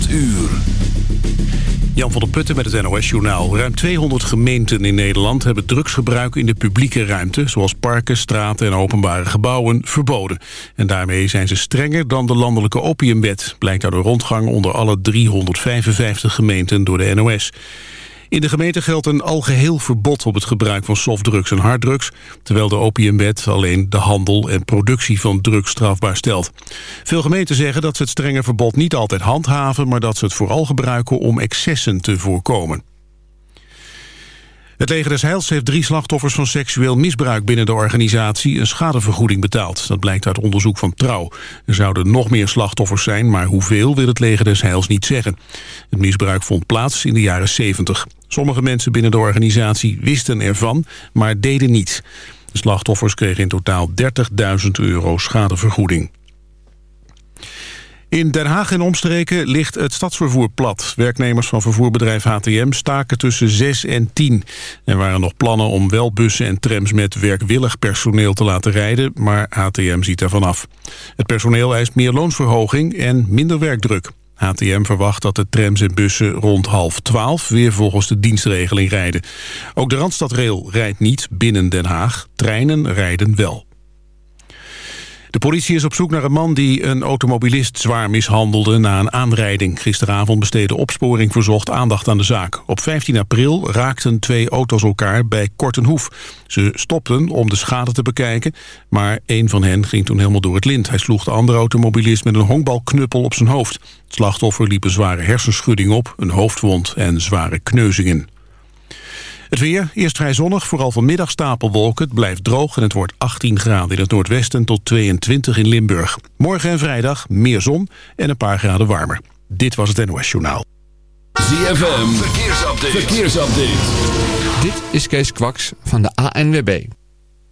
8 uur. Jan van der Putten met het NOS-journaal. Ruim 200 gemeenten in Nederland hebben drugsgebruik in de publieke ruimte... zoals parken, straten en openbare gebouwen, verboden. En daarmee zijn ze strenger dan de landelijke opiumwet... blijkt uit de rondgang onder alle 355 gemeenten door de NOS. In de gemeente geldt een algeheel verbod op het gebruik van softdrugs en harddrugs, terwijl de opiumwet alleen de handel en productie van drugs strafbaar stelt. Veel gemeenten zeggen dat ze het strenge verbod niet altijd handhaven, maar dat ze het vooral gebruiken om excessen te voorkomen. Het leger des Heils heeft drie slachtoffers van seksueel misbruik binnen de organisatie een schadevergoeding betaald. Dat blijkt uit onderzoek van Trouw. Er zouden nog meer slachtoffers zijn, maar hoeveel wil het leger des Heils niet zeggen. Het misbruik vond plaats in de jaren 70. Sommige mensen binnen de organisatie wisten ervan, maar deden niets. De slachtoffers kregen in totaal 30.000 euro schadevergoeding. In Den Haag en omstreken ligt het stadsvervoer plat. Werknemers van vervoerbedrijf HTM staken tussen 6 en 10. Er waren nog plannen om wel bussen en trams met werkwillig personeel te laten rijden, maar HTM ziet ervan af. Het personeel eist meer loonsverhoging en minder werkdruk. HTM verwacht dat de trams en bussen rond half twaalf weer volgens de dienstregeling rijden. Ook de Randstadrail rijdt niet binnen Den Haag. Treinen rijden wel. De politie is op zoek naar een man die een automobilist zwaar mishandelde na een aanrijding. Gisteravond besteedde opsporing verzocht aandacht aan de zaak. Op 15 april raakten twee auto's elkaar bij Kortenhoef. Ze stopten om de schade te bekijken, maar een van hen ging toen helemaal door het lint. Hij sloeg de andere automobilist met een honkbalknuppel op zijn hoofd. Het slachtoffer liep een zware hersenschudding op, een hoofdwond en zware kneuzingen. Het weer, eerst vrij zonnig, vooral vanmiddag stapelwolken. Het blijft droog en het wordt 18 graden in het noordwesten tot 22 in Limburg. Morgen en vrijdag meer zon en een paar graden warmer. Dit was het NOS Journaal. ZFM, verkeersupdate. verkeersupdate. Dit is Kees Kwaks van de ANWB.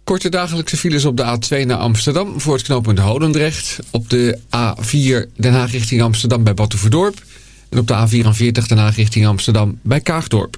Korte dagelijkse files op de A2 naar Amsterdam voor het knooppunt Holendrecht. Op de A4 Den Haag richting Amsterdam bij Batuverdorp. En op de A44 Den Haag richting Amsterdam bij Kaagdorp.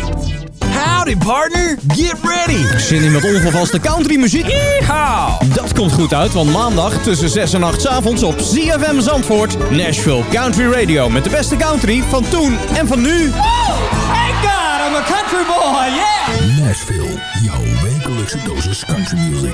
Howdy partner, get ready! Zin in met ongevaste country muziek? Yeehaw! Dat komt goed uit, want maandag tussen 6 en 8 avonds op ZFM Zandvoort... Nashville Country Radio met de beste country van toen en van nu. Oh, thank God, I'm a country boy, yeah! Nashville, jouw wekelijkse dosis country music.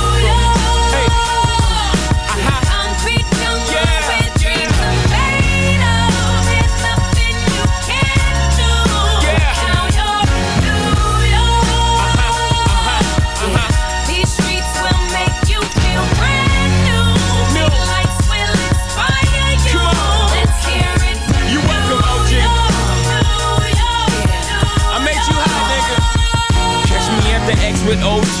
With OG at a Yankee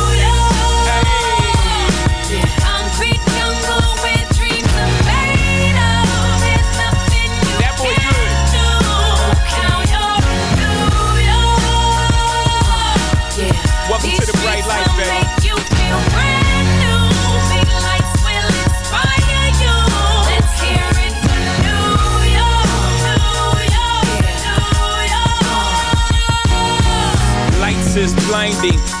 is blinding.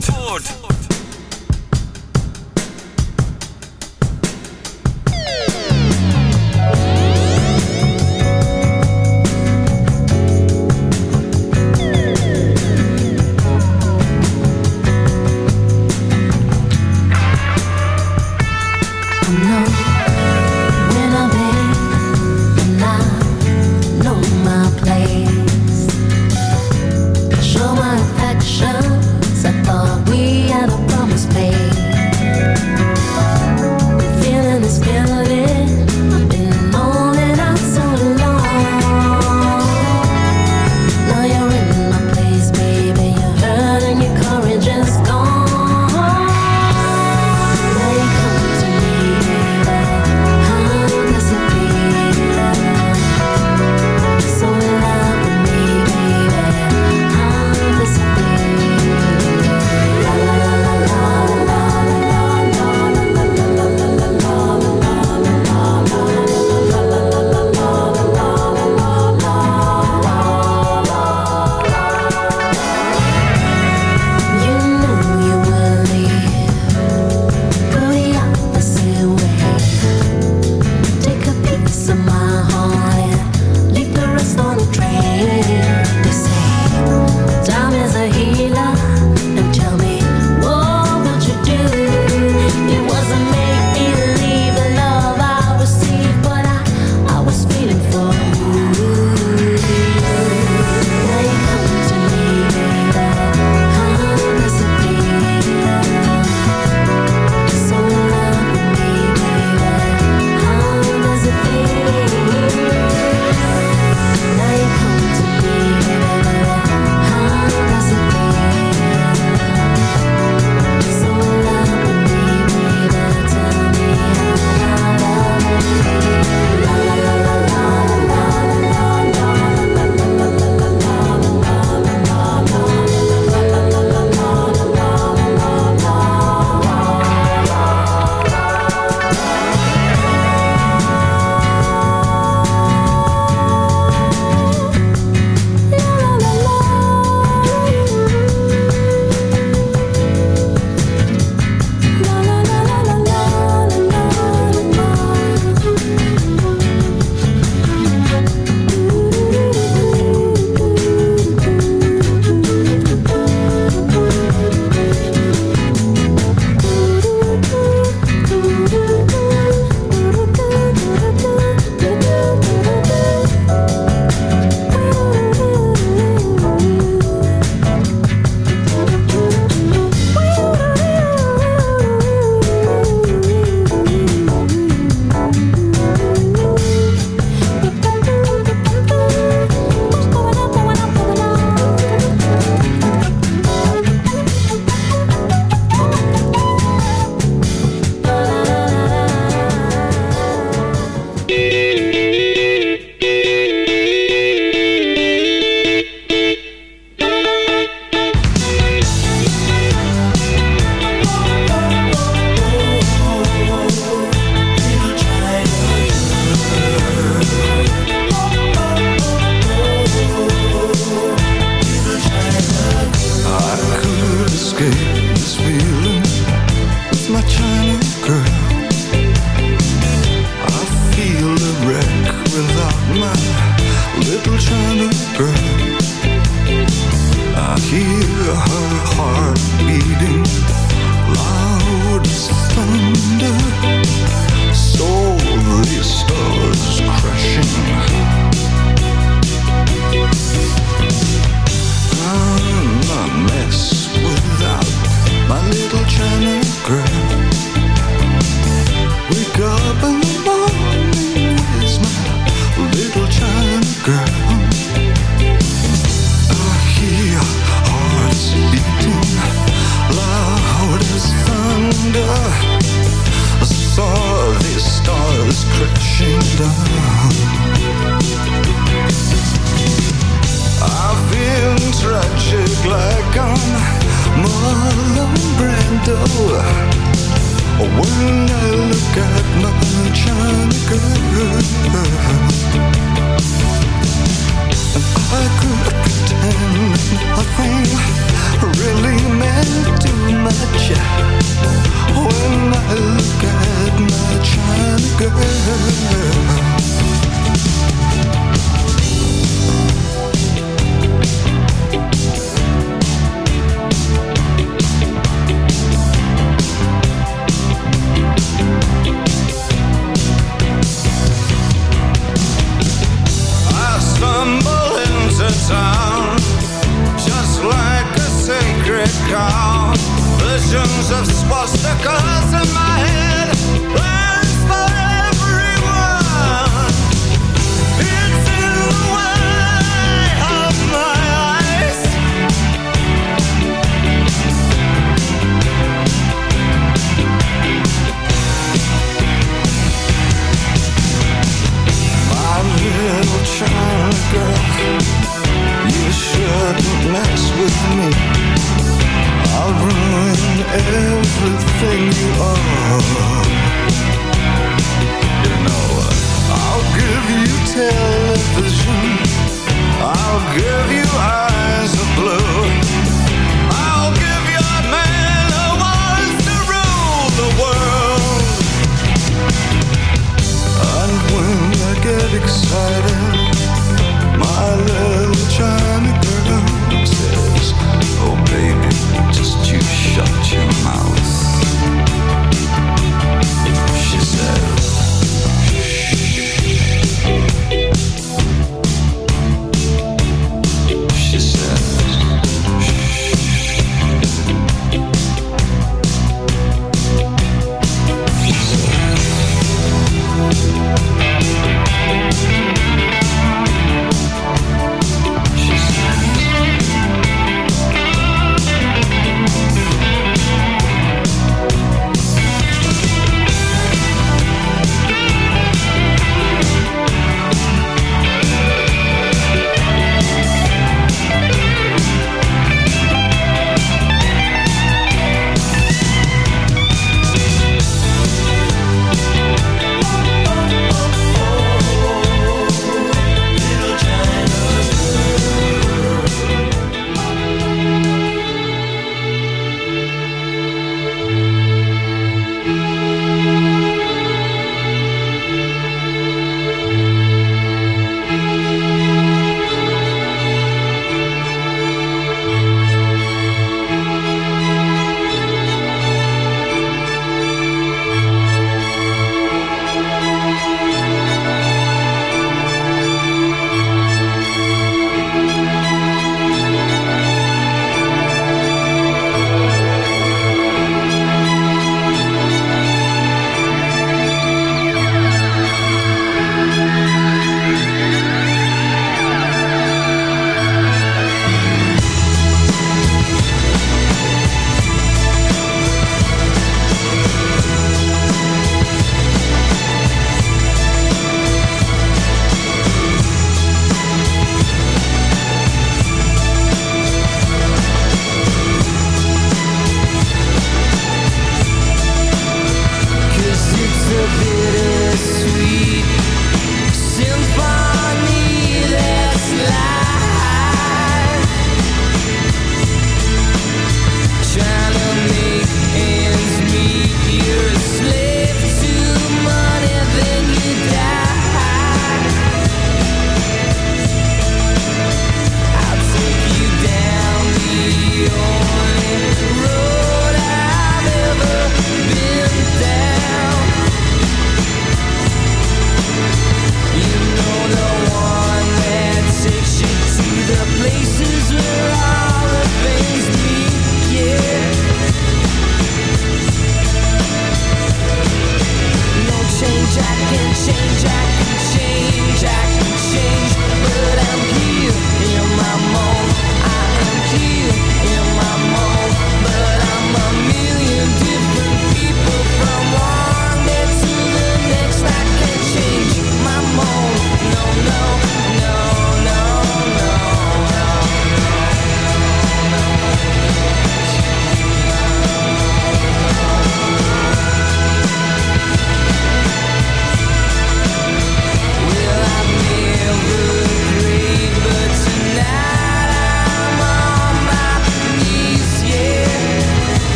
Zandvoort. my time.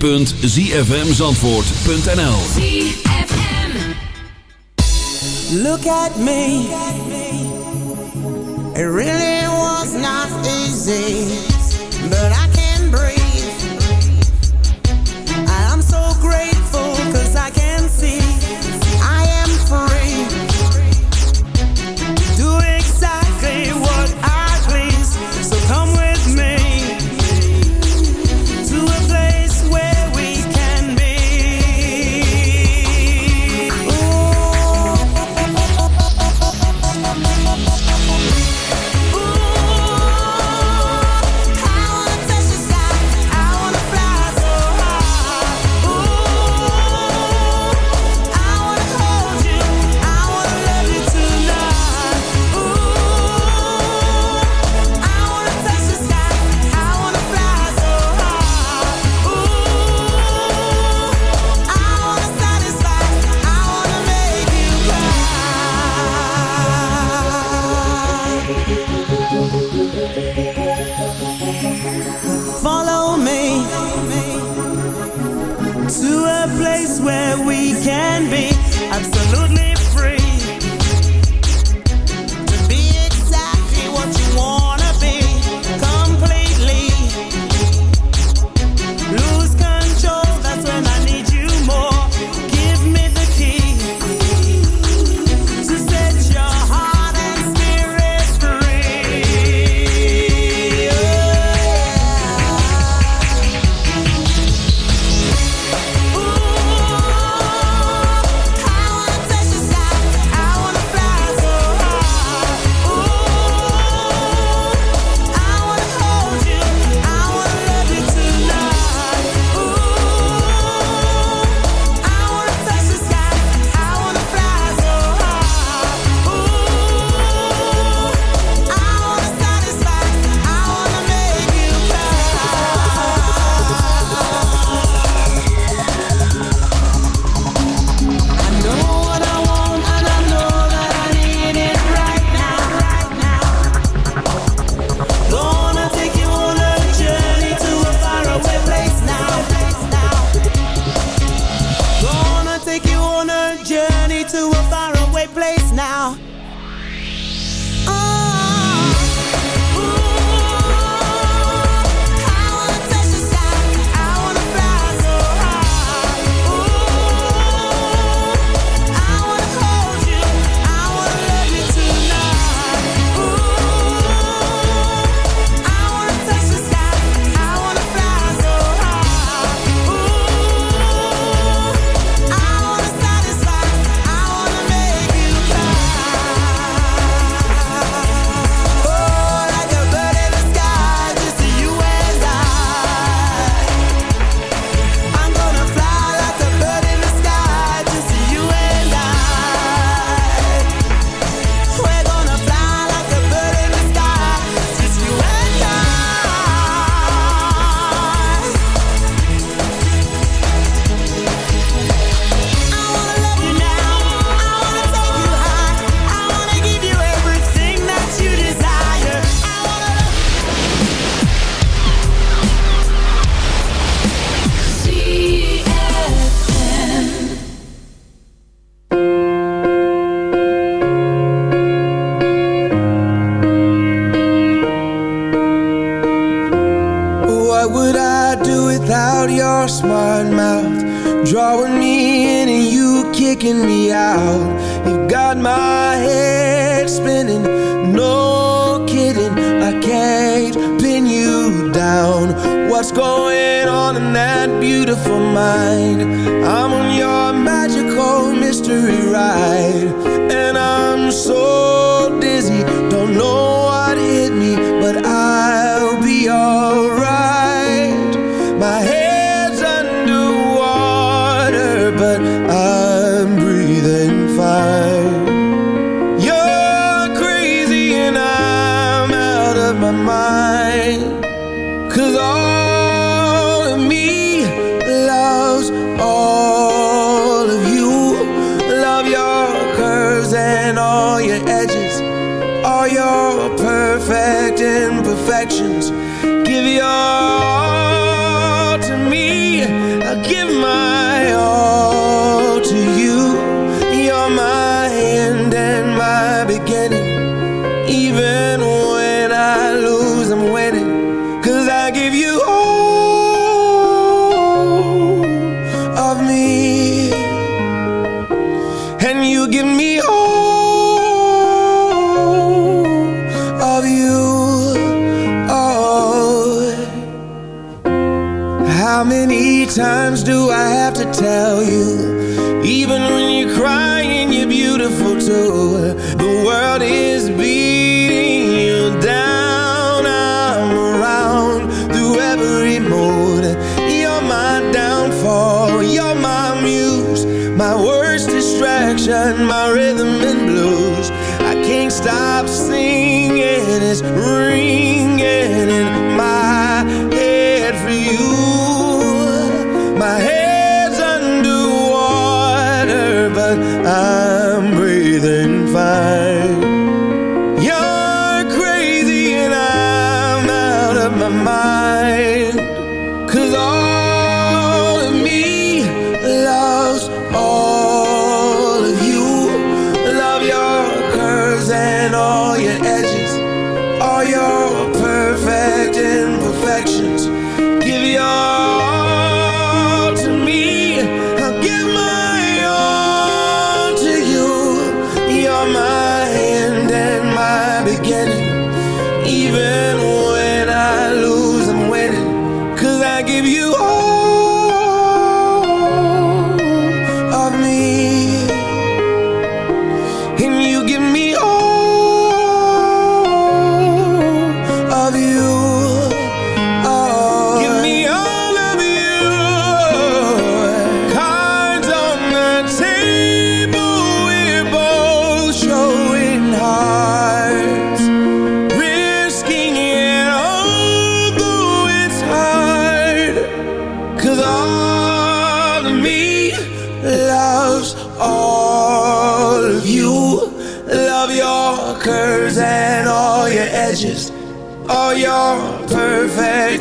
www.zfmzandvoort.nl Look at me. history ride. tell you Even when you're crying, you're beautiful too.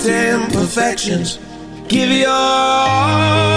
imperfections. Give your all.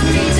every day.